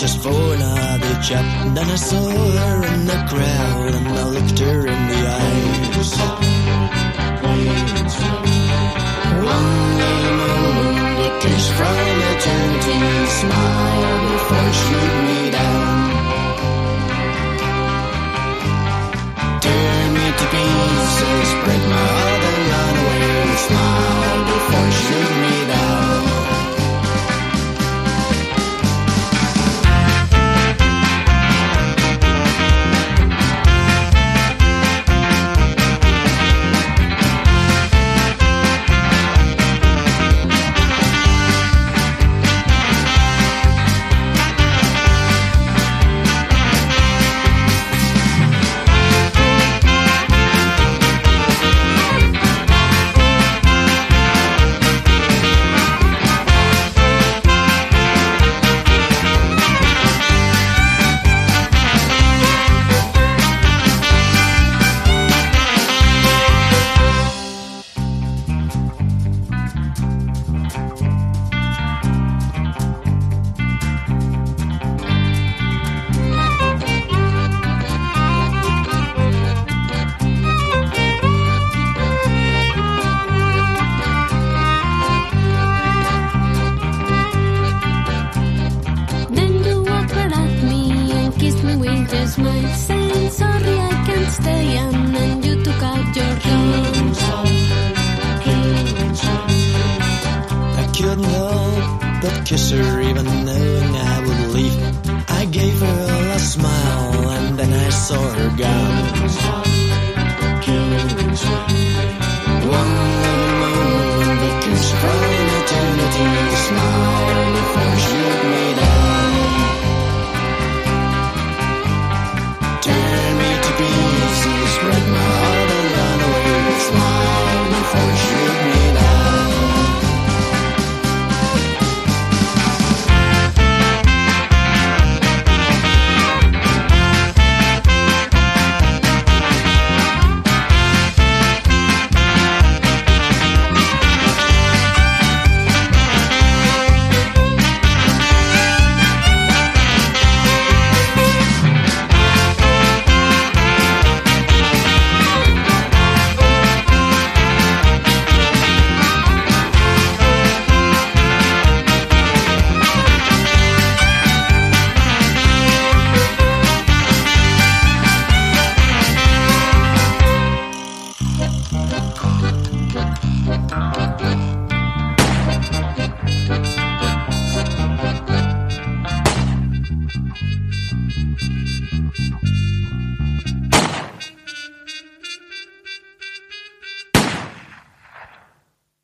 Just for another chat. Then I saw her in the crowd and I looked her in the eyes. One little moment, a kiss from eternity, smile before shoot me Couldn't but kiss her even knowing I would leave.